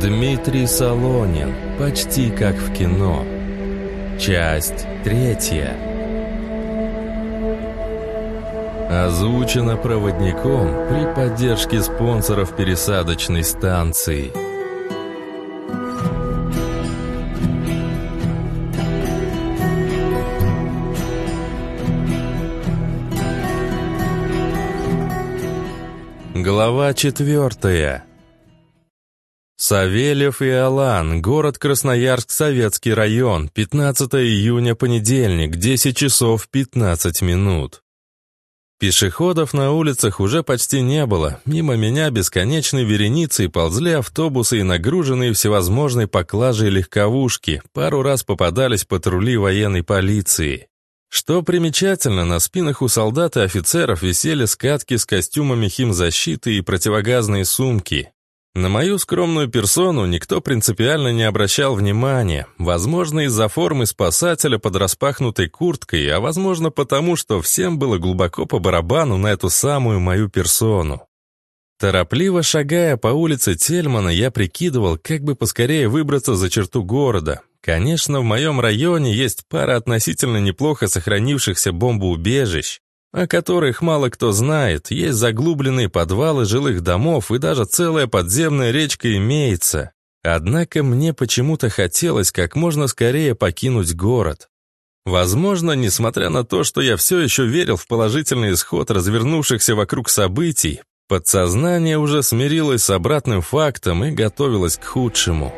Дмитрий Солонин. Почти как в кино. Часть третья. Озвучено проводником при поддержке спонсоров пересадочной станции. Глава четвертая. Савельев и Алан, город Красноярск, Советский район, 15 июня, понедельник, 10 часов 15 минут. Пешеходов на улицах уже почти не было. Мимо меня бесконечной вереницей ползли автобусы и нагруженные всевозможной поклажей легковушки. Пару раз попадались патрули военной полиции. Что примечательно, на спинах у солдат и офицеров висели скатки с костюмами химзащиты и противогазные сумки. На мою скромную персону никто принципиально не обращал внимания, возможно, из-за формы спасателя под распахнутой курткой, а возможно потому, что всем было глубоко по барабану на эту самую мою персону. Торопливо шагая по улице Тельмана, я прикидывал, как бы поскорее выбраться за черту города. Конечно, в моем районе есть пара относительно неплохо сохранившихся бомбоубежищ, о которых мало кто знает, есть заглубленные подвалы жилых домов и даже целая подземная речка имеется. Однако мне почему-то хотелось как можно скорее покинуть город. Возможно, несмотря на то, что я все еще верил в положительный исход развернувшихся вокруг событий, подсознание уже смирилось с обратным фактом и готовилось к худшему.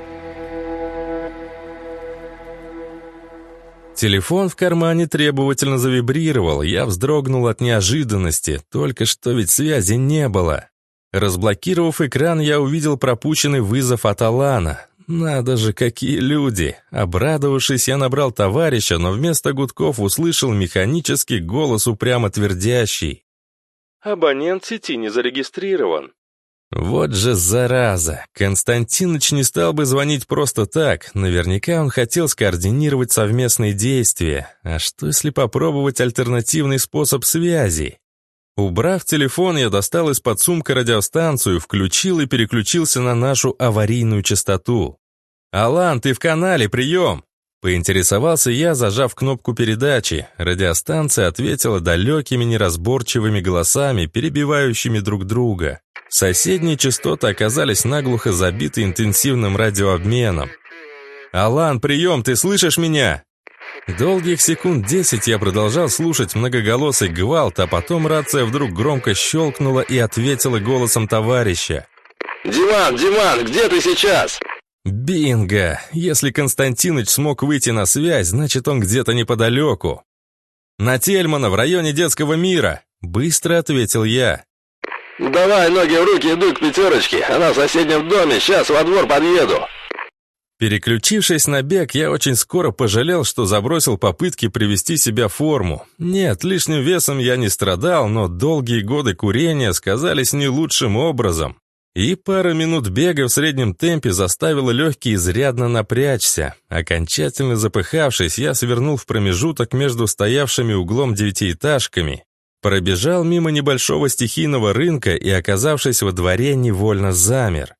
Телефон в кармане требовательно завибрировал, я вздрогнул от неожиданности, только что ведь связи не было. Разблокировав экран, я увидел пропущенный вызов от Алана. Надо же, какие люди! Обрадовавшись, я набрал товарища, но вместо гудков услышал механический голос упрямо твердящий. «Абонент сети не зарегистрирован». Вот же зараза! Константиныч не стал бы звонить просто так. Наверняка он хотел скоординировать совместные действия. А что если попробовать альтернативный способ связи? Убрав телефон, я достал из-под сумка радиостанцию, включил и переключился на нашу аварийную частоту. «Алан, ты в канале, прием!» Поинтересовался я, зажав кнопку передачи. Радиостанция ответила далекими неразборчивыми голосами, перебивающими друг друга. Соседние частоты оказались наглухо забиты интенсивным радиообменом. «Алан, прием, ты слышишь меня?» Долгих секунд десять я продолжал слушать многоголосый гвалт, а потом рация вдруг громко щелкнула и ответила голосом товарища. «Диман, Диман, где ты сейчас?» «Бинго! Если Константиныч смог выйти на связь, значит он где-то неподалеку». «На Тельмана, в районе детского мира!» — быстро ответил я. «Давай ноги в руки, иду к пятерочке. Она в соседнем доме, сейчас во двор подъеду». Переключившись на бег, я очень скоро пожалел, что забросил попытки привести себя в форму. Нет, лишним весом я не страдал, но долгие годы курения сказались не лучшим образом. И пара минут бега в среднем темпе заставила легкие изрядно напрячься. Окончательно запыхавшись, я свернул в промежуток между стоявшими углом девятиэтажками Пробежал мимо небольшого стихийного рынка и, оказавшись во дворе, невольно замер.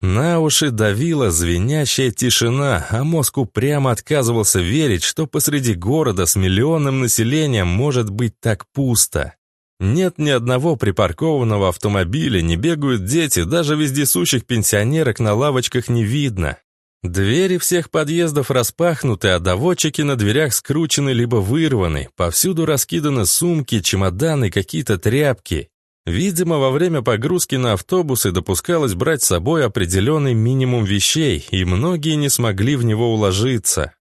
На уши давила звенящая тишина, а мозг упрямо отказывался верить, что посреди города с миллионным населением может быть так пусто. Нет ни одного припаркованного автомобиля, не бегают дети, даже вездесущих пенсионерок на лавочках не видно. Двери всех подъездов распахнуты, а доводчики на дверях скручены либо вырваны. Повсюду раскиданы сумки, чемоданы, какие-то тряпки. Видимо, во время погрузки на автобусы допускалось брать с собой определенный минимум вещей, и многие не смогли в него уложиться.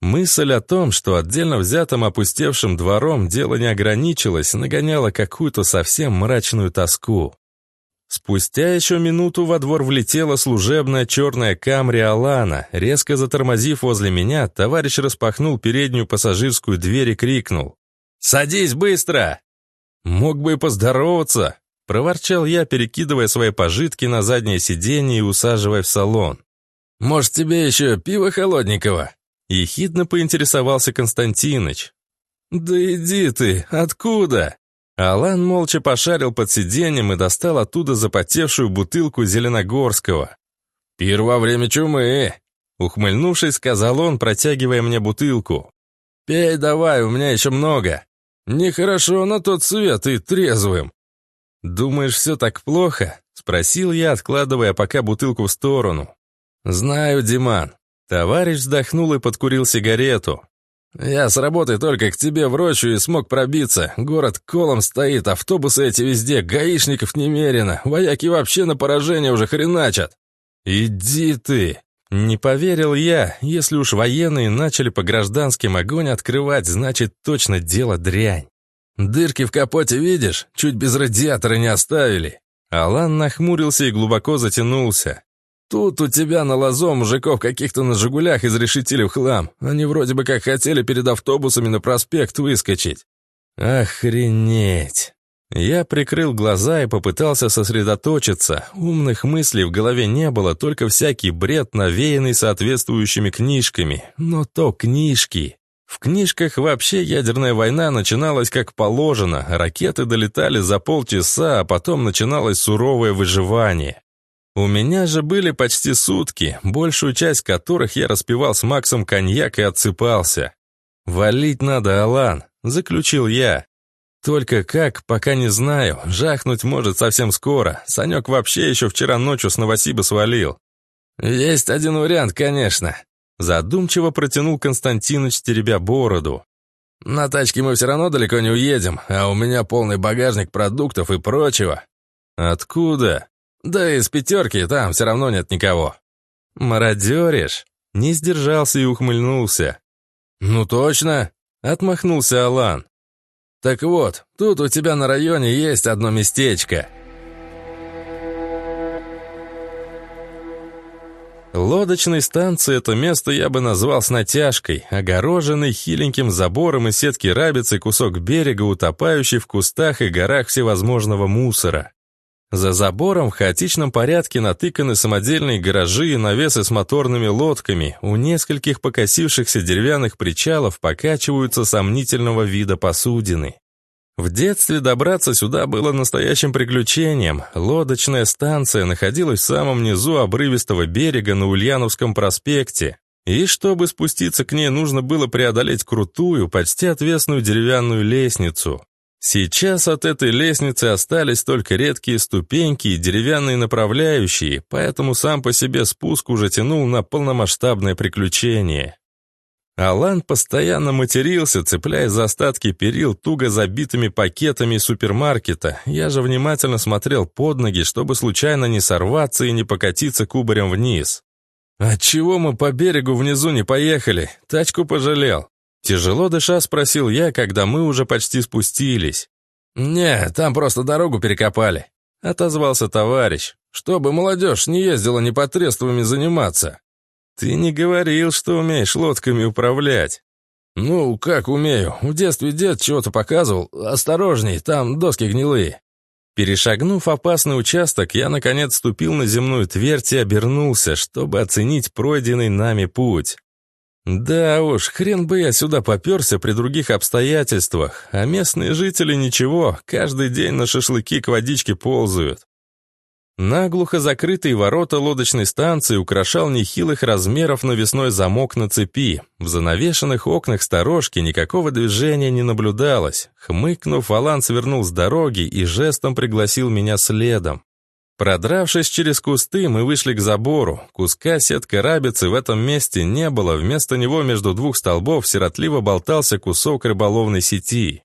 Мысль о том, что отдельно взятым опустевшим двором дело не ограничилось, нагоняла какую-то совсем мрачную тоску. Спустя еще минуту во двор влетела служебная черная камри Алана. Резко затормозив возле меня, товарищ распахнул переднюю пассажирскую дверь и крикнул. «Садись быстро!» «Мог бы и поздороваться!» — проворчал я, перекидывая свои пожитки на заднее сиденье и усаживая в салон. «Может, тебе еще пиво холодненького?» — ехидно поинтересовался Константиныч. «Да иди ты! Откуда?» Алан молча пошарил под сиденьем и достал оттуда запотевшую бутылку Зеленогорского. «Пир во время чумы!» Ухмыльнувшись, сказал он, протягивая мне бутылку. «Пей давай, у меня еще много. Нехорошо на тот свет и трезвым». «Думаешь, все так плохо?» — спросил я, откладывая пока бутылку в сторону. «Знаю, Диман». Товарищ вздохнул и подкурил сигарету. «Я с работы только к тебе в рощу и смог пробиться. Город колом стоит, автобусы эти везде, гаишников немерено, вояки вообще на поражение уже хреначат». «Иди ты!» Не поверил я, если уж военные начали по гражданским огонь открывать, значит точно дело дрянь. Дырки в капоте видишь? Чуть без радиатора не оставили. Алан нахмурился и глубоко затянулся. Тут у тебя на лазо мужиков каких-то на «Жигулях» изрешетили в хлам. Они вроде бы как хотели перед автобусами на проспект выскочить. Охренеть. Я прикрыл глаза и попытался сосредоточиться. Умных мыслей в голове не было, только всякий бред, навеянный соответствующими книжками. Но то книжки. В книжках вообще ядерная война начиналась как положено, ракеты долетали за полчаса, а потом начиналось суровое выживание. У меня же были почти сутки, большую часть которых я распивал с Максом коньяк и отсыпался. «Валить надо, Алан», — заключил я. Только как, пока не знаю. Жахнуть может совсем скоро. Санек вообще еще вчера ночью с Новосиба свалил. Есть один вариант, конечно. Задумчиво протянул Константинович, теребя бороду. На тачке мы все равно далеко не уедем, а у меня полный багажник продуктов и прочего. Откуда? Да из пятерки, там все равно нет никого. Мародеришь? Не сдержался и ухмыльнулся. Ну точно, отмахнулся Алан. Так вот, тут у тебя на районе есть одно местечко. Лодочной станции это место я бы назвал с натяжкой, огороженный хиленьким забором и сетки рабицы кусок берега, утопающий в кустах и горах всевозможного мусора. За забором в хаотичном порядке натыканы самодельные гаражи и навесы с моторными лодками. У нескольких покосившихся деревянных причалов покачиваются сомнительного вида посудины. В детстве добраться сюда было настоящим приключением. Лодочная станция находилась в самом низу обрывистого берега на Ульяновском проспекте. И чтобы спуститься к ней, нужно было преодолеть крутую, почти отвесную деревянную лестницу. Сейчас от этой лестницы остались только редкие ступеньки и деревянные направляющие, поэтому сам по себе спуск уже тянул на полномасштабное приключение. Алан постоянно матерился, цепляясь за остатки перил туго забитыми пакетами супермаркета. Я же внимательно смотрел под ноги, чтобы случайно не сорваться и не покатиться кубарем вниз. «Отчего мы по берегу внизу не поехали? Тачку пожалел». Тяжело дыша спросил я, когда мы уже почти спустились. «Не, там просто дорогу перекопали», — отозвался товарищ. «Чтобы молодежь не ездила непотребствами заниматься». «Ты не говорил, что умеешь лодками управлять». «Ну, как умею. В детстве дед чего-то показывал. Осторожней, там доски гнилые». Перешагнув опасный участок, я, наконец, ступил на земную твердь и обернулся, чтобы оценить пройденный нами путь. Да уж, хрен бы я сюда поперся при других обстоятельствах, а местные жители ничего, каждый день на шашлыки к водичке ползают. Наглухо закрытые ворота лодочной станции украшал нехилых размеров навесной замок на цепи. В занавешенных окнах сторожки никакого движения не наблюдалось. Хмыкнув, Алан свернул с дороги и жестом пригласил меня следом. Продравшись через кусты, мы вышли к забору. Куска сетка рабицы в этом месте не было, вместо него между двух столбов сиротливо болтался кусок рыболовной сети.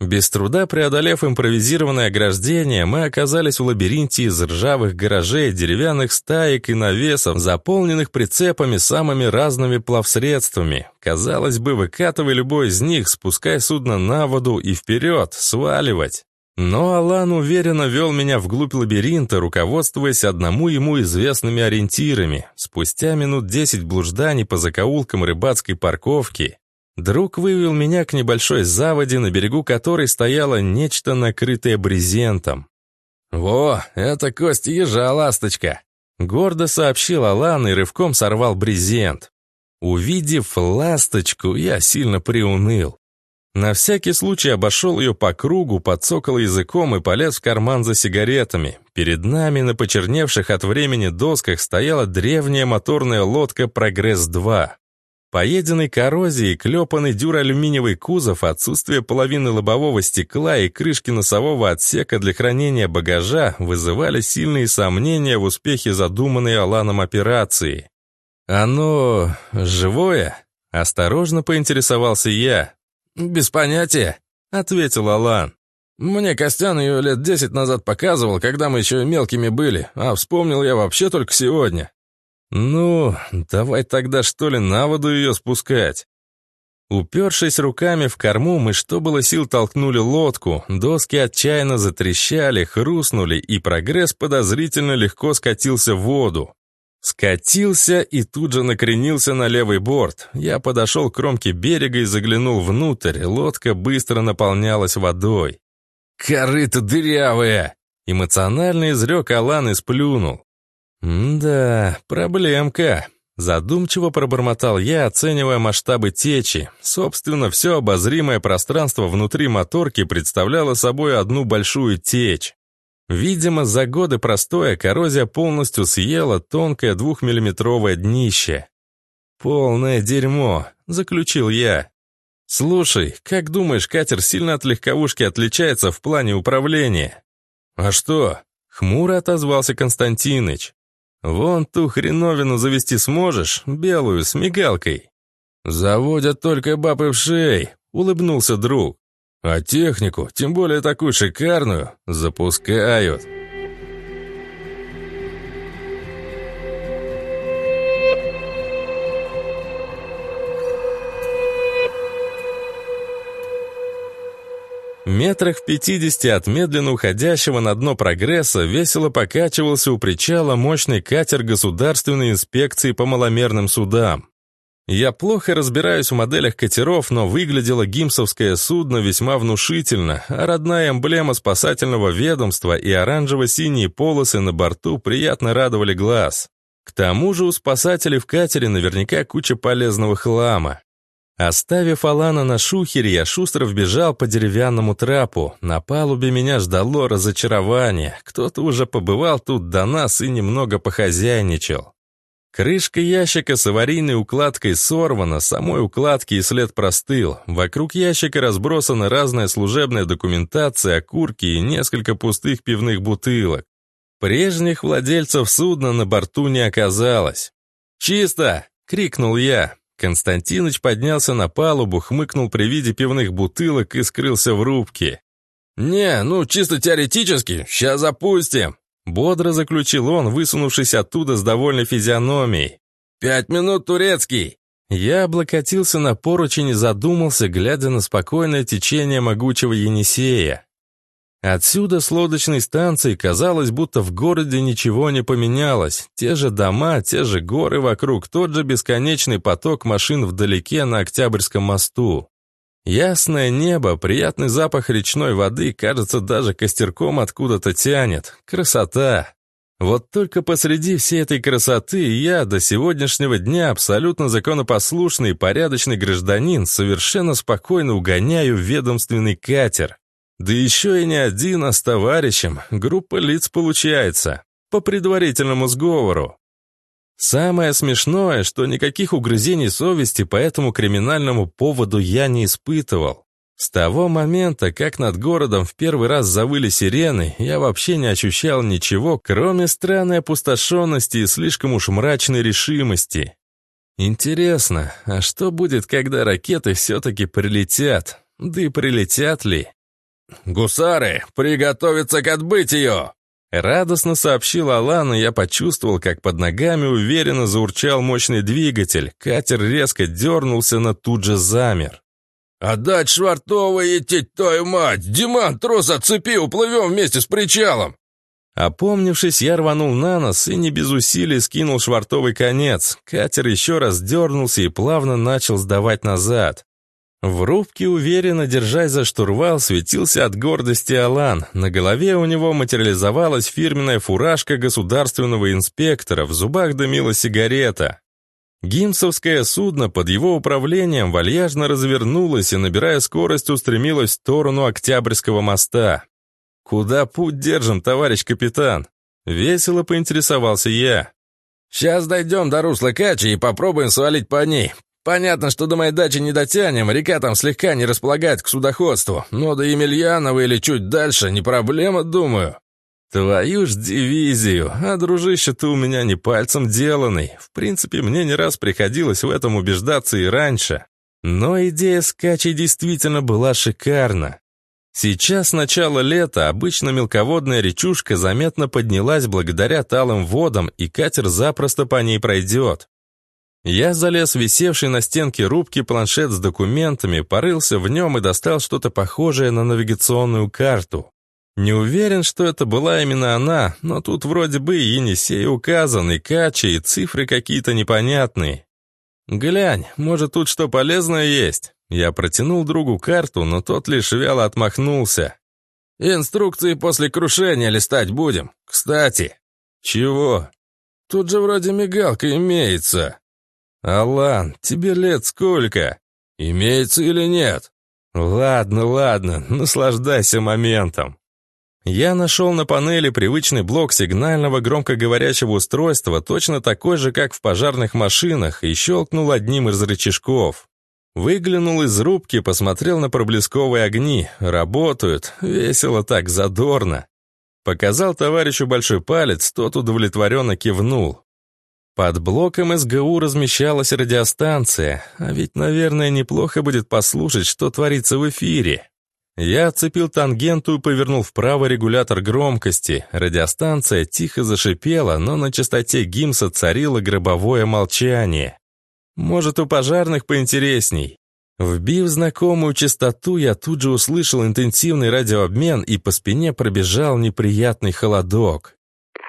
Без труда преодолев импровизированное ограждение, мы оказались в лабиринте из ржавых гаражей, деревянных стаек и навесов, заполненных прицепами самыми разными плавсредствами. Казалось бы, выкатывай любой из них, спускай судно на воду и вперед, сваливать. Но Алан уверенно вел меня вглубь лабиринта, руководствуясь одному ему известными ориентирами. Спустя минут десять блужданий по закоулкам рыбацкой парковки, друг вывел меня к небольшой заводе, на берегу которой стояло нечто накрытое брезентом. «Во, это кость ежа, ласточка!» Гордо сообщил Алан и рывком сорвал брезент. Увидев ласточку, я сильно приуныл. На всякий случай обошел ее по кругу, подсокал языком и полез в карман за сигаретами. Перед нами на почерневших от времени досках стояла древняя моторная лодка «Прогресс-2». Поеденный коррозией, клепанный дюралюминиевый кузов, отсутствие половины лобового стекла и крышки носового отсека для хранения багажа вызывали сильные сомнения в успехе задуманной Аланом операции. «Оно... живое?» — осторожно поинтересовался я. «Без понятия», — ответил Алан. «Мне Костян ее лет десять назад показывал, когда мы еще мелкими были, а вспомнил я вообще только сегодня». «Ну, давай тогда что ли на воду ее спускать?» Упершись руками в корму, мы что было сил толкнули лодку, доски отчаянно затрещали, хрустнули, и прогресс подозрительно легко скатился в воду. Скатился и тут же накренился на левый борт. Я подошел к кромке берега и заглянул внутрь, лодка быстро наполнялась водой. «Корыто дырявое!» Эмоционально изрек Алан и сплюнул. «Да, проблемка». Задумчиво пробормотал я, оценивая масштабы течи. Собственно, все обозримое пространство внутри моторки представляло собой одну большую течь. Видимо, за годы простоя коррозия полностью съела тонкое двухмиллиметровое днище. «Полное дерьмо», — заключил я. «Слушай, как думаешь, катер сильно от легковушки отличается в плане управления?» «А что?» — хмуро отозвался Константиныч. «Вон ту хреновину завести сможешь, белую, с мигалкой». «Заводят только бабы в шей», — улыбнулся друг. «А технику, тем более такую шикарную, запускают». Метрах в пятидесяти от медленно уходящего на дно прогресса весело покачивался у причала мощный катер Государственной инспекции по маломерным судам. Я плохо разбираюсь в моделях катеров, но выглядело гимсовское судно весьма внушительно, а родная эмблема спасательного ведомства и оранжево-синие полосы на борту приятно радовали глаз. К тому же у спасателей в катере наверняка куча полезного хлама. Оставив Алана на шухере, я шустро вбежал по деревянному трапу. На палубе меня ждало разочарование. Кто-то уже побывал тут до нас и немного похозяйничал. Крышка ящика с аварийной укладкой сорвана, самой укладки и след простыл. Вокруг ящика разбросана разная служебная документация, окурки и несколько пустых пивных бутылок. Прежних владельцев судна на борту не оказалось. «Чисто!» — крикнул я. Константиныч поднялся на палубу, хмыкнул при виде пивных бутылок и скрылся в рубке. «Не, ну чисто теоретически, сейчас запустим!» Бодро заключил он, высунувшись оттуда с довольной физиономией. «Пять минут, турецкий!» Я облокотился на поручень и задумался, глядя на спокойное течение могучего Енисея. Отсюда с лодочной станции казалось, будто в городе ничего не поменялось. Те же дома, те же горы вокруг, тот же бесконечный поток машин вдалеке на Октябрьском мосту. Ясное небо, приятный запах речной воды, кажется, даже костерком откуда-то тянет. Красота! Вот только посреди всей этой красоты я до сегодняшнего дня абсолютно законопослушный и порядочный гражданин совершенно спокойно угоняю ведомственный катер. Да еще и не один, а с товарищем. Группа лиц получается. По предварительному сговору. Самое смешное, что никаких угрызений совести по этому криминальному поводу я не испытывал. С того момента, как над городом в первый раз завыли сирены, я вообще не ощущал ничего, кроме странной опустошенности и слишком уж мрачной решимости. Интересно, а что будет, когда ракеты все-таки прилетят? Да и прилетят ли? «Гусары, приготовиться к отбытию!» Радостно сообщил Алан, и я почувствовал, как под ногами уверенно заурчал мощный двигатель. Катер резко дернулся, но тут же замер. «Отдать Швартова идти, твою мать! Диман, трос отцепи, уплывем вместе с причалом!» Опомнившись, я рванул на нос и не без усилий скинул швартовый конец. Катер еще раз дернулся и плавно начал сдавать назад. В рубке, уверенно держась за штурвал, светился от гордости Алан. На голове у него материализовалась фирменная фуражка государственного инспектора, в зубах дымила сигарета. Гимсовское судно под его управлением вальяжно развернулось и, набирая скорость, устремилось в сторону Октябрьского моста. «Куда путь держим, товарищ капитан?» Весело поинтересовался я. «Сейчас дойдем до русла Качи и попробуем свалить по ней. Понятно, что до моей дачи не дотянем, река там слегка не располагает к судоходству, но до Емельянова или чуть дальше не проблема, думаю». «Твою ж дивизию! А дружище ты у меня не пальцем деланный. В принципе, мне не раз приходилось в этом убеждаться и раньше. Но идея с Качей действительно была шикарна. Сейчас начало лета, обычно мелководная речушка заметно поднялась благодаря талым водам, и катер запросто по ней пройдет. Я залез в висевший на стенке рубки планшет с документами, порылся в нем и достал что-то похожее на навигационную карту. Не уверен, что это была именно она, но тут вроде бы и Енисей указан, и Кача, и цифры какие-то непонятные. «Глянь, может, тут что полезное есть?» Я протянул другу карту, но тот лишь вяло отмахнулся. «Инструкции после крушения листать будем. Кстати». «Чего?» «Тут же вроде мигалка имеется». «Алан, тебе лет сколько?» «Имеется или нет?» «Ладно, ладно, наслаждайся моментом». Я нашел на панели привычный блок сигнального громкоговорящего устройства, точно такой же, как в пожарных машинах, и щелкнул одним из рычажков. Выглянул из рубки, посмотрел на проблесковые огни. Работают. Весело так, задорно. Показал товарищу большой палец, тот удовлетворенно кивнул. Под блоком СГУ размещалась радиостанция, а ведь, наверное, неплохо будет послушать, что творится в эфире. Я отцепил тангенту и повернул вправо регулятор громкости. Радиостанция тихо зашипела, но на частоте гимса царило гробовое молчание. Может, у пожарных поинтересней. Вбив знакомую частоту, я тут же услышал интенсивный радиообмен, и по спине пробежал неприятный холодок.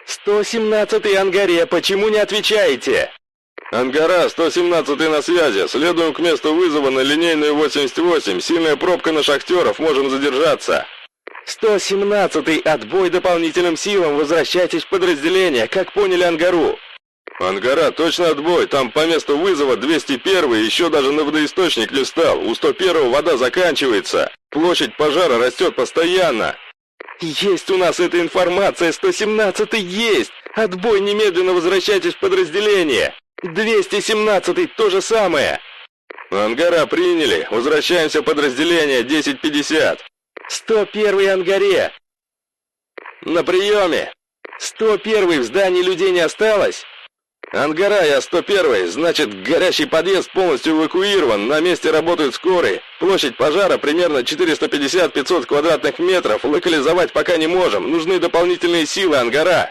«117-й Ангаре, почему не отвечаете?» «Ангара, 117 на связи. Следуем к месту вызова на линейную 88. Сильная пробка на шахтеров. Можем задержаться». 117-й, отбой дополнительным силам. Возвращайтесь в подразделение. Как поняли Ангару?» «Ангара, точно отбой. Там по месту вызова 201 еще даже на водоисточник не стал. У 101 вода заканчивается. Площадь пожара растет постоянно». «Есть у нас эта информация. 117-й есть. Отбой, немедленно возвращайтесь в подразделение». 217-й то же самое. Ангара приняли. Возвращаемся в подразделение 1050. 101-й ангаре. На приеме. 101-й в здании людей не осталось? Ангара, я 101-й. Значит, горящий подъезд полностью эвакуирован. На месте работают скорые. Площадь пожара примерно 450-500 квадратных метров. Локализовать пока не можем. Нужны дополнительные силы, Ангара.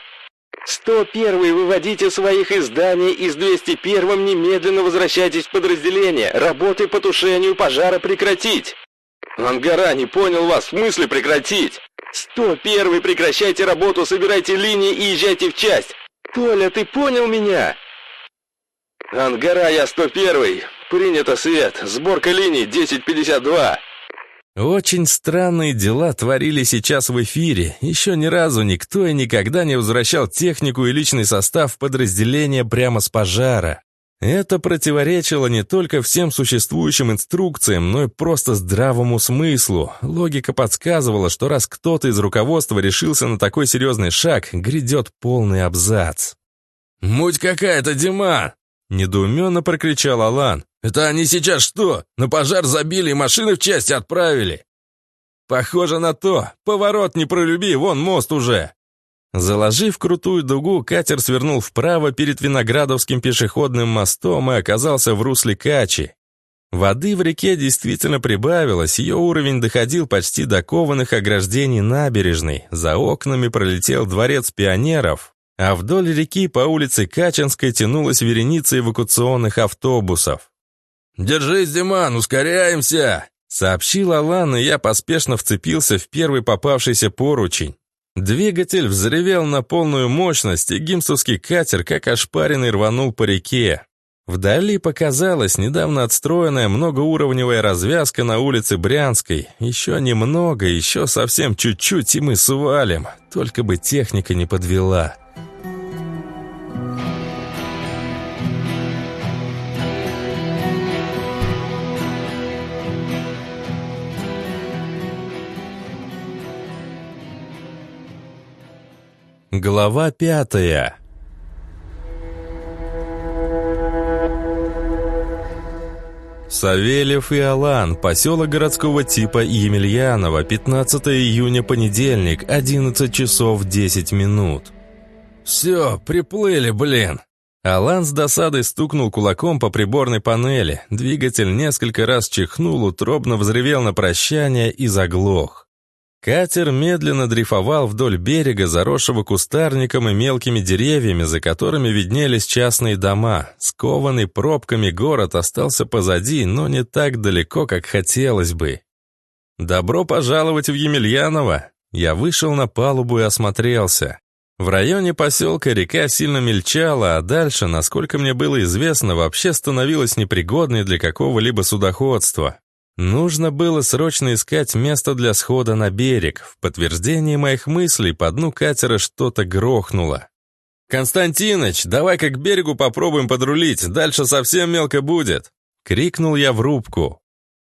101-й, выводите своих из здания, из 201-м немедленно возвращайтесь в подразделение. Работы по тушению пожара прекратить. Ангара, не понял вас, в смысле прекратить? 101-й, прекращайте работу, собирайте линии и езжайте в часть. Толя, ты понял меня? Ангара, я 101-й. Принято, Свет. Сборка линий 1052. Очень странные дела творили сейчас в эфире. Еще ни разу никто и никогда не возвращал технику и личный состав подразделения прямо с пожара. Это противоречило не только всем существующим инструкциям, но и просто здравому смыслу. Логика подсказывала, что раз кто-то из руководства решился на такой серьезный шаг, грядет полный абзац. «Муть какая-то, Дима!» — недоуменно прокричал Алан. «Это они сейчас что, на пожар забили и машины в части отправили?» «Похоже на то. Поворот не пролюби, вон мост уже». Заложив крутую дугу, катер свернул вправо перед Виноградовским пешеходным мостом и оказался в русле Качи. Воды в реке действительно прибавилось, ее уровень доходил почти до кованых ограждений набережной, за окнами пролетел дворец пионеров, а вдоль реки по улице Качинской тянулась вереница эвакуационных автобусов. «Держись, Диман, ускоряемся!» Сообщил Алан, и я поспешно вцепился в первый попавшийся поручень. Двигатель взревел на полную мощность, и гимсовский катер, как ошпаренный, рванул по реке. Вдали показалась недавно отстроенная многоуровневая развязка на улице Брянской. Еще немного, еще совсем чуть-чуть, и мы свалим. Только бы техника не подвела. Глава пятая Савельев и Алан, поселок городского типа Емельянова, 15 июня, понедельник, 11 часов 10 минут. «Все, приплыли, блин!» Алан с досадой стукнул кулаком по приборной панели. Двигатель несколько раз чихнул, утробно взревел на прощание и заглох. Катер медленно дрейфовал вдоль берега, заросшего кустарником и мелкими деревьями, за которыми виднелись частные дома. Скованный пробками город остался позади, но не так далеко, как хотелось бы. «Добро пожаловать в Емельяново!» Я вышел на палубу и осмотрелся. В районе поселка река сильно мельчала, а дальше, насколько мне было известно, вообще становилась непригодной для какого-либо судоходства. Нужно было срочно искать место для схода на берег. В подтверждение моих мыслей по дну катера что-то грохнуло. «Константиныч, давай-ка к берегу попробуем подрулить, дальше совсем мелко будет!» Крикнул я в рубку.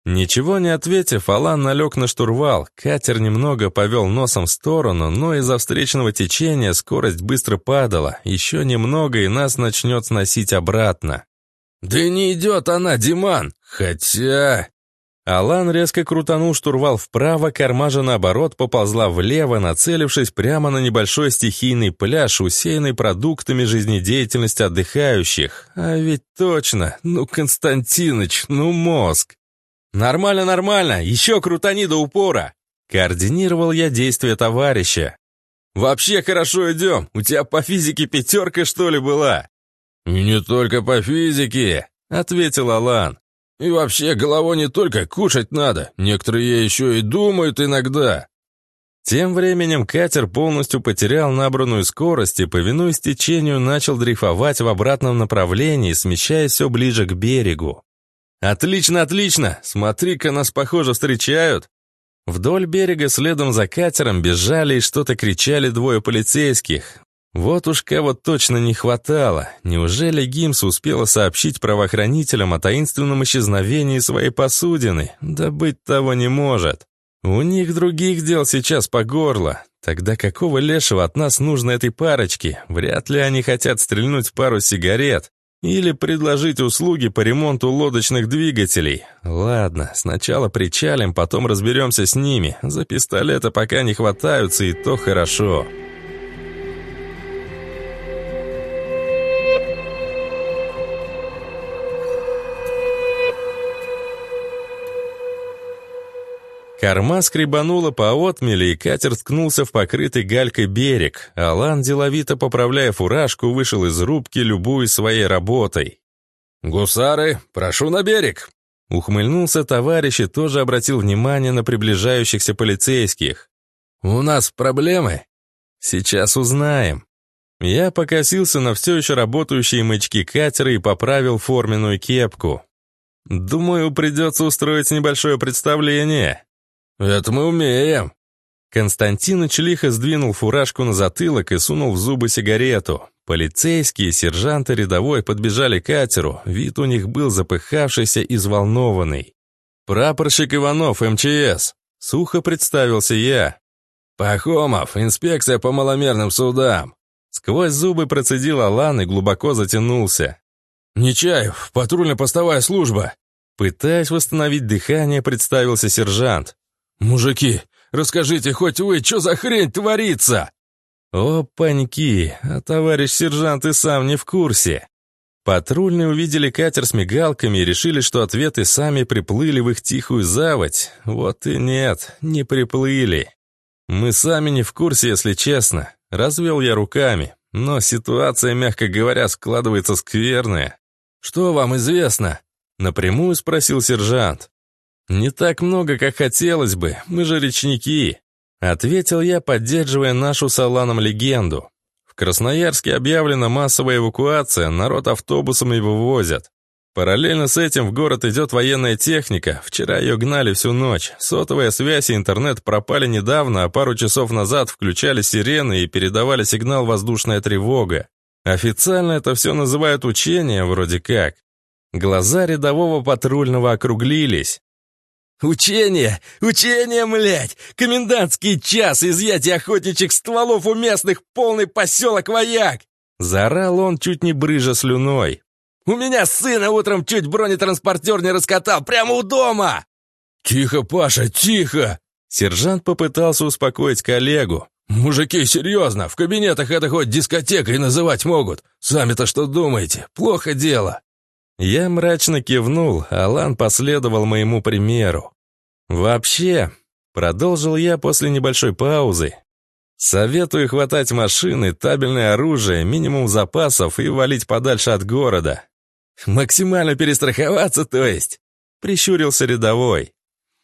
Ничего не ответив, Алан налег на штурвал. Катер немного повел носом в сторону, но из-за встречного течения скорость быстро падала. Еще немного, и нас начнет сносить обратно. «Да не идет она, Диман! Хотя...» Алан резко крутанул штурвал вправо, корма же наоборот поползла влево, нацелившись прямо на небольшой стихийный пляж, усеянный продуктами жизнедеятельности отдыхающих. А ведь точно, ну, Константиныч, ну, мозг. «Нормально, нормально, еще крутани до упора!» Координировал я действия товарища. «Вообще хорошо идем, у тебя по физике пятерка, что ли, была?» «И не только по физике», — ответил Алан. И вообще, головой не только кушать надо, некоторые еще и думают иногда. Тем временем катер полностью потерял набранную скорость и, повинуясь течению, начал дрейфовать в обратном направлении, смещаясь все ближе к берегу. «Отлично, отлично! Смотри-ка, нас, похоже, встречают!» Вдоль берега следом за катером бежали и что-то кричали двое полицейских. Вот уж кого точно не хватало. Неужели Гимс успела сообщить правоохранителям о таинственном исчезновении своей посудины? Да быть того не может. У них других дел сейчас по горло. Тогда какого лешего от нас нужно этой парочке? Вряд ли они хотят стрельнуть пару сигарет. Или предложить услуги по ремонту лодочных двигателей. Ладно, сначала причалим, потом разберемся с ними. За пистолета пока не хватаются, и то хорошо. Корма скребанула по отмели, и катер ткнулся в покрытый галькой берег. Алан, деловито поправляя фуражку, вышел из рубки, любуясь своей работой. «Гусары, прошу на берег!» Ухмыльнулся товарищ и тоже обратил внимание на приближающихся полицейских. «У нас проблемы?» «Сейчас узнаем». Я покосился на все еще работающие маячки катера и поправил форменную кепку. «Думаю, придется устроить небольшое представление». «Это мы умеем». Константиныч лихо сдвинул фуражку на затылок и сунул в зубы сигарету. Полицейские, сержант и рядовой подбежали к катеру, вид у них был запыхавшийся и взволнованный. «Прапорщик Иванов, МЧС», — сухо представился я. «Пахомов, инспекция по маломерным судам». Сквозь зубы процедил Алан и глубоко затянулся. «Нечаев, патрульно-постовая служба». Пытаясь восстановить дыхание, представился сержант. «Мужики, расскажите хоть вы, что за хрень творится?» «Опаньки, а товарищ сержант и сам не в курсе». Патрульные увидели катер с мигалками и решили, что ответы сами приплыли в их тихую заводь. Вот и нет, не приплыли. Мы сами не в курсе, если честно. Развел я руками. Но ситуация, мягко говоря, складывается скверная. «Что вам известно?» Напрямую спросил сержант. «Не так много, как хотелось бы, мы же речники», — ответил я, поддерживая нашу с Аланом легенду. В Красноярске объявлена массовая эвакуация, народ автобусами вывозят. Параллельно с этим в город идет военная техника, вчера ее гнали всю ночь. Сотовая связь и интернет пропали недавно, а пару часов назад включали сирены и передавали сигнал «воздушная тревога». Официально это все называют учением вроде как. Глаза рядового патрульного округлились. «Учение! Учение, млять! комендантский час, изъятие охотничьих стволов у местных, полный поселок вояк!» Заорал он, чуть не брыжа слюной. «У меня сына утром чуть бронетранспортер не раскатал, прямо у дома!» «Тихо, Паша, тихо!» Сержант попытался успокоить коллегу. «Мужики, серьезно, в кабинетах это хоть дискотекой называть могут. Сами-то что думаете? Плохо дело». Я мрачно кивнул, Алан последовал моему примеру. «Вообще», — продолжил я после небольшой паузы, «советую хватать машины, табельное оружие, минимум запасов и валить подальше от города». «Максимально перестраховаться, то есть?» — прищурился рядовой.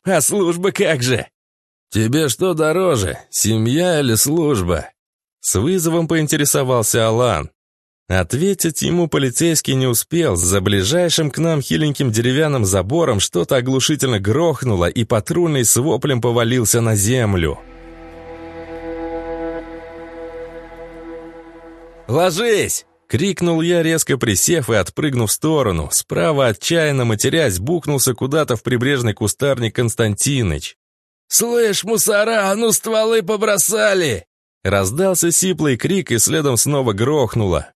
«А служба как же?» «Тебе что дороже, семья или служба?» С вызовом поинтересовался Алан. Ответить ему полицейский не успел. За ближайшим к нам хиленьким деревянным забором что-то оглушительно грохнуло, и патрульный с воплем повалился на землю. «Ложись!» — крикнул я, резко присев и отпрыгнув в сторону. Справа, отчаянно матерясь, бухнулся куда-то в прибрежный кустарник Константиныч. «Слышь, мусора, а ну стволы побросали!» Раздался сиплый крик и следом снова грохнуло.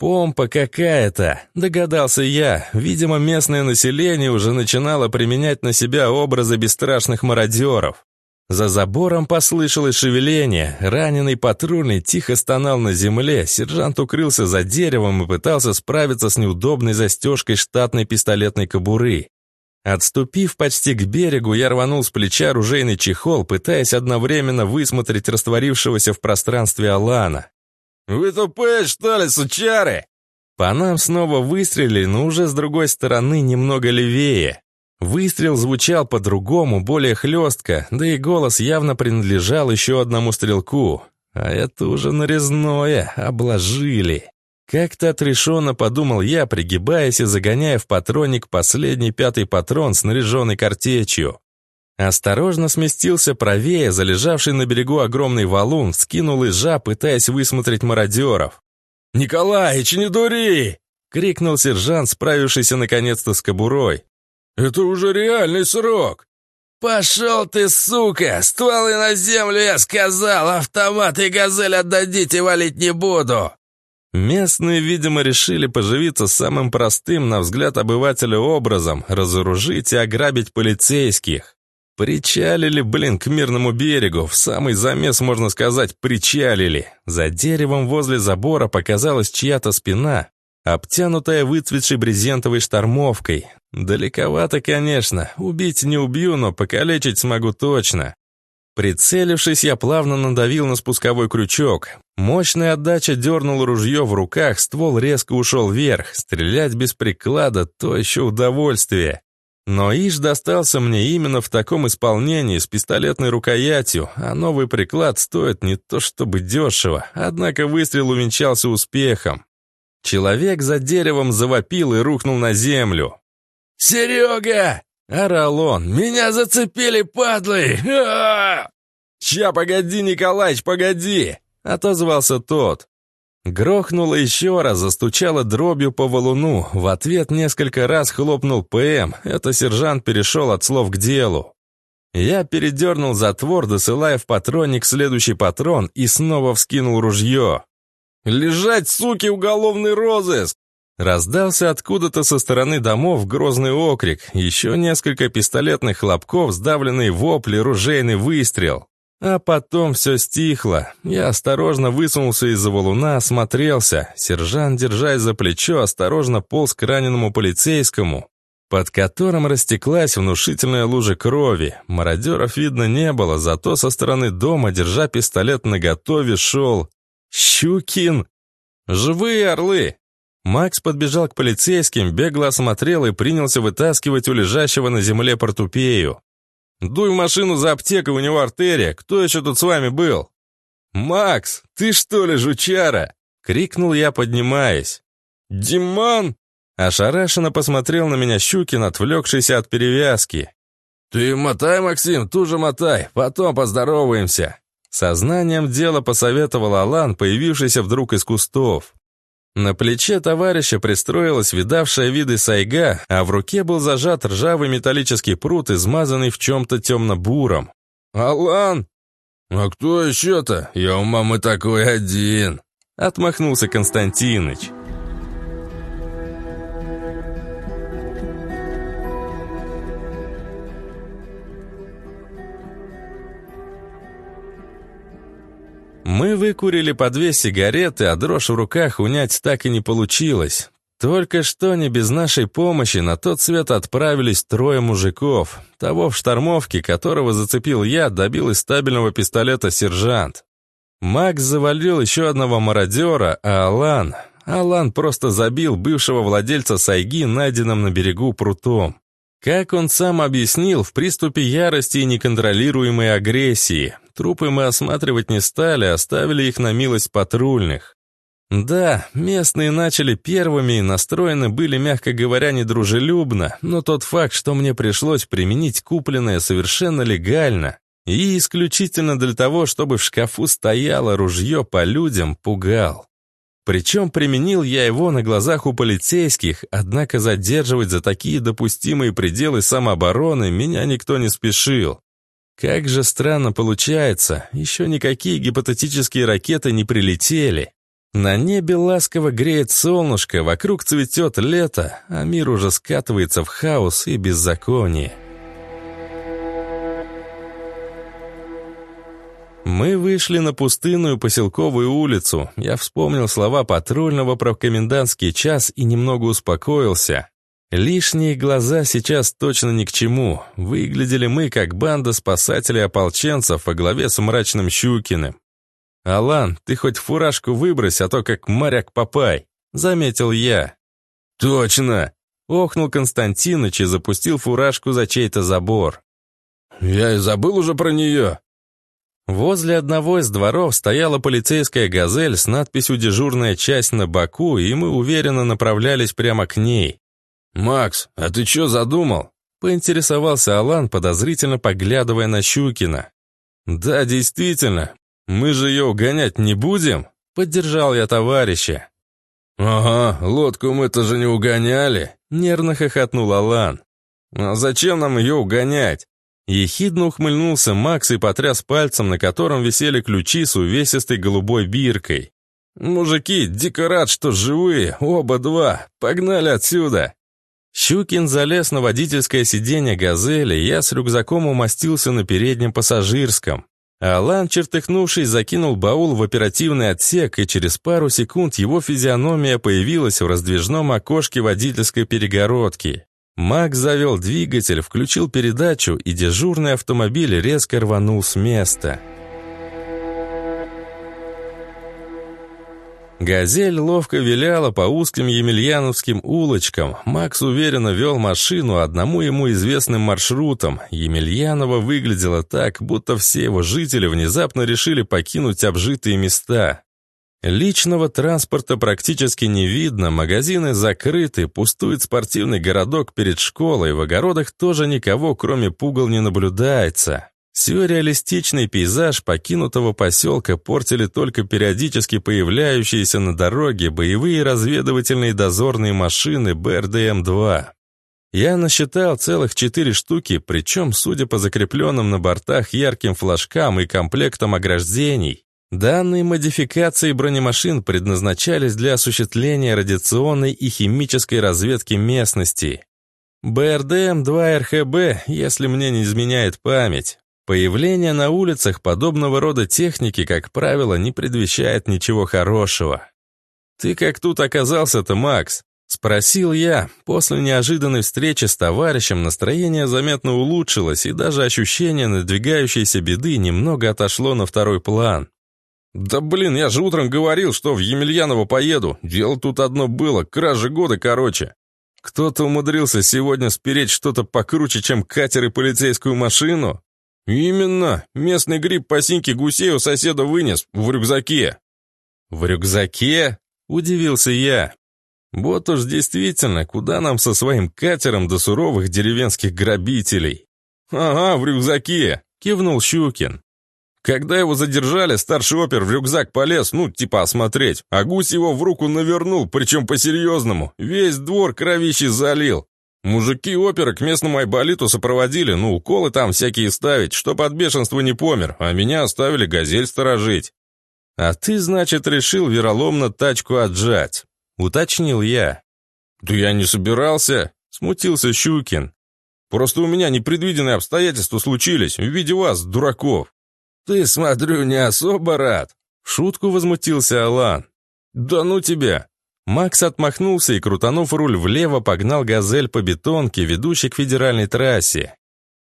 «Помпа какая-то», — догадался я. Видимо, местное население уже начинало применять на себя образы бесстрашных мародеров. За забором послышалось шевеление. Раненый патрульный тихо стонал на земле. Сержант укрылся за деревом и пытался справиться с неудобной застежкой штатной пистолетной кобуры. Отступив почти к берегу, я рванул с плеча оружейный чехол, пытаясь одновременно высмотреть растворившегося в пространстве Алана. «Вы тупые, что ли, сучары?» По нам снова выстрелили, но уже с другой стороны, немного левее. Выстрел звучал по-другому, более хлестко, да и голос явно принадлежал еще одному стрелку. А это уже нарезное, обложили. Как-то отрешенно подумал я, пригибаясь и загоняя в патронник последний пятый патрон, снаряженный картечью. Осторожно сместился правее, залежавший на берегу огромный валун, скинул ижа, пытаясь высмотреть мародеров. «Николаич, не дури!» — крикнул сержант, справившийся наконец-то с кобурой. «Это уже реальный срок!» «Пошел ты, сука! Стволы на землю, я сказал! Автомат и газель отдадите, валить не буду!» Местные, видимо, решили поживиться самым простым, на взгляд обывателя, образом – разоружить и ограбить полицейских. Причалили, блин, к мирному берегу, в самый замес, можно сказать, причалили. За деревом возле забора показалась чья-то спина, обтянутая выцветшей брезентовой штормовкой. Далековато, конечно, убить не убью, но покалечить смогу точно. Прицелившись, я плавно надавил на спусковой крючок. Мощная отдача дернула ружье в руках, ствол резко ушел вверх. Стрелять без приклада — то еще удовольствие. Но Иш достался мне именно в таком исполнении, с пистолетной рукоятью, а новый приклад стоит не то чтобы дешево, однако выстрел увенчался успехом. Человек за деревом завопил и рухнул на землю. «Серега!» Орал он. «Меня зацепили, падлы! А -а -а! «Ща, погоди, Николаич, погоди!» Отозвался тот. Грохнуло еще раз, застучало дробью по валуну. В ответ несколько раз хлопнул ПМ. Это сержант перешел от слов к делу. Я передернул затвор, досылая в патронник следующий патрон и снова вскинул ружье. «Лежать, суки, уголовный розыск!» Раздался откуда-то со стороны домов грозный окрик, еще несколько пистолетных хлопков, сдавленный вопли, ружейный выстрел. А потом все стихло. Я осторожно высунулся из-за валуна, осмотрелся. Сержант, держась за плечо, осторожно полз к раненому полицейскому, под которым растеклась внушительная лужа крови. Мародеров видно не было, зато со стороны дома, держа пистолет наготове, шел... Щукин! Живые орлы! Макс подбежал к полицейским, бегло осмотрел и принялся вытаскивать у лежащего на земле портупею. «Дуй в машину за аптекой, у него артерия. Кто еще тут с вами был?» «Макс, ты что ли, жучара?» — крикнул я, поднимаясь. «Диман!» — ошарашенно посмотрел на меня Щукин, отвлекшийся от перевязки. «Ты мотай, Максим, туже мотай, потом поздороваемся!» Сознанием дела посоветовал Алан, появившийся вдруг из кустов. На плече товарища пристроилась видавшая виды сайга, а в руке был зажат ржавый металлический прут, измазанный в чем-то темно-буром. Алан?» «А кто еще-то? Я у мамы такой один», — отмахнулся Константиныч. Мы выкурили по две сигареты, а дрожь в руках унять так и не получилось. Только что не без нашей помощи на тот свет отправились трое мужиков. Того в штормовке, которого зацепил я, добил из стабильного пистолета сержант. Макс завалил еще одного мародера, а Алан... Алан просто забил бывшего владельца сайги, найденным на берегу прутом. Как он сам объяснил, в приступе ярости и неконтролируемой агрессии. Трупы мы осматривать не стали, оставили их на милость патрульных. Да, местные начали первыми и настроены были, мягко говоря, недружелюбно, но тот факт, что мне пришлось применить купленное совершенно легально и исключительно для того, чтобы в шкафу стояло ружье по людям, пугал. Причем применил я его на глазах у полицейских, однако задерживать за такие допустимые пределы самообороны меня никто не спешил. Как же странно получается, еще никакие гипотетические ракеты не прилетели. На небе ласково греет солнышко, вокруг цветет лето, а мир уже скатывается в хаос и беззаконие. Мы вышли на пустынную поселковую улицу. Я вспомнил слова патрульного про комендантский час и немного успокоился. Лишние глаза сейчас точно ни к чему. Выглядели мы как банда спасателей-ополченцев во главе с мрачным Щукиным. «Алан, ты хоть фуражку выбрось, а то как моряк Папай», — заметил я. «Точно!» — охнул Константиныч и запустил фуражку за чей-то забор. «Я и забыл уже про нее», Возле одного из дворов стояла полицейская «Газель» с надписью «Дежурная часть» на боку, и мы уверенно направлялись прямо к ней. «Макс, а ты что задумал?» — поинтересовался Алан, подозрительно поглядывая на Щукина. «Да, действительно. Мы же ее угонять не будем?» — поддержал я товарища. «Ага, лодку мы-то же не угоняли», — нервно хохотнул Алан. «А зачем нам ее угонять?» Ехидно ухмыльнулся Макс и потряс пальцем, на котором висели ключи с увесистой голубой биркой. «Мужики, дико рад, что живые, оба два. Погнали отсюда!» Щукин залез на водительское сиденье «Газели», я с рюкзаком умостился на переднем пассажирском. Алан, чертыхнувшись, закинул баул в оперативный отсек, и через пару секунд его физиономия появилась в раздвижном окошке водительской перегородки. Макс завел двигатель, включил передачу, и дежурный автомобиль резко рванул с места. Газель ловко виляла по узким емельяновским улочкам. Макс уверенно вел машину одному ему известным маршрутом. Емельянова выглядела так, будто все его жители внезапно решили покинуть обжитые места. Личного транспорта практически не видно, магазины закрыты, пустует спортивный городок перед школой, в огородах тоже никого, кроме пугал, не наблюдается. Сюрреалистичный пейзаж покинутого поселка портили только периодически появляющиеся на дороге боевые разведывательные дозорные машины БРДМ-2. Я насчитал целых четыре штуки, причем, судя по закрепленным на бортах ярким флажкам и комплектам ограждений, Данные модификации бронемашин предназначались для осуществления радиационной и химической разведки местности. БРДМ-2РХБ, если мне не изменяет память. Появление на улицах подобного рода техники, как правило, не предвещает ничего хорошего. «Ты как тут оказался-то, Макс?» Спросил я. После неожиданной встречи с товарищем настроение заметно улучшилось, и даже ощущение надвигающейся беды немного отошло на второй план. «Да блин, я же утром говорил, что в Емельяново поеду. Дело тут одно было, кража года короче. Кто-то умудрился сегодня спереть что-то покруче, чем катер и полицейскую машину?» «Именно. Местный гриб по синьке гусей у соседа вынес, в рюкзаке». «В рюкзаке?» – удивился я. «Вот уж действительно, куда нам со своим катером до суровых деревенских грабителей?» «Ага, в рюкзаке», – кивнул Щукин. Когда его задержали, старший опер в рюкзак полез, ну, типа осмотреть, а гусь его в руку навернул, причем по-серьезному. Весь двор кровищей залил. Мужики оперы к местному айболиту сопроводили, ну, уколы там всякие ставить, чтоб от бешенства не помер, а меня оставили газель сторожить. А ты, значит, решил вероломно тачку отжать, уточнил я. Да я не собирался, смутился Щукин. Просто у меня непредвиденные обстоятельства случились в виде вас, дураков. Ты, смотрю, не особо рад. В шутку возмутился Алан. Да ну тебя. Макс отмахнулся и, крутанув руль влево, погнал «Газель» по бетонке, ведущей к федеральной трассе.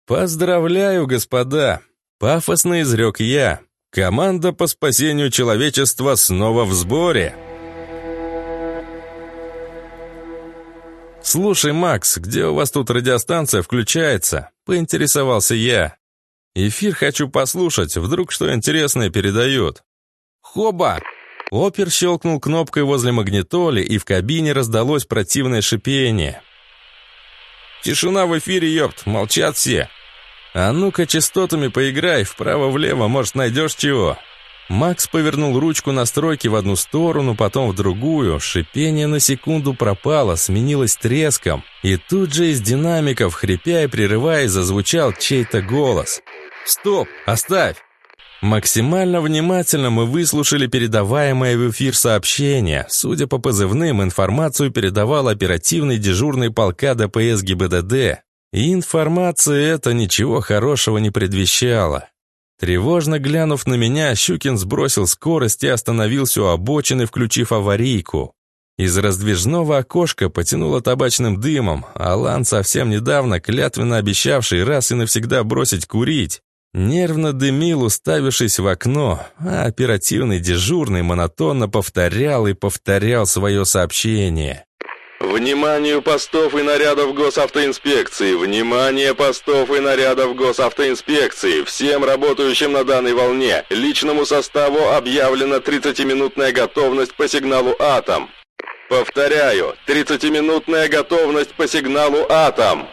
«Поздравляю, господа!» — пафосно изрек я. «Команда по спасению человечества снова в сборе!» «Слушай, Макс, где у вас тут радиостанция включается?» — поинтересовался я. «Эфир хочу послушать, вдруг что интересное передают». «Хоба!» Опер щелкнул кнопкой возле магнитоли, и в кабине раздалось противное шипение. «Тишина в эфире, ёпт, молчат все!» «А ну-ка частотами поиграй, вправо-влево, может, найдешь чего?» Макс повернул ручку настройки в одну сторону, потом в другую. Шипение на секунду пропало, сменилось треском. И тут же из динамиков, хрипя и прерываясь, зазвучал чей-то голос. «Стоп! Оставь!» Максимально внимательно мы выслушали передаваемое в эфир сообщение. Судя по позывным, информацию передавал оперативный дежурный полка ДПС ГИБДД. И информация эта ничего хорошего не предвещала. Тревожно глянув на меня, Щукин сбросил скорость и остановился у обочины, включив аварийку. Из раздвижного окошка потянуло табачным дымом, Алан, совсем недавно клятвенно обещавший раз и навсегда бросить курить, Нервно дымил, уставившись в окно, а оперативный дежурный монотонно повторял и повторял свое сообщение. Вниманию постов и нарядов госавтоинспекции! Внимание постов и нарядов госавтоинспекции! Всем работающим на данной волне! Личному составу объявлена 30-минутная готовность по сигналу «Атом». Повторяю, 30-минутная готовность по сигналу «Атом».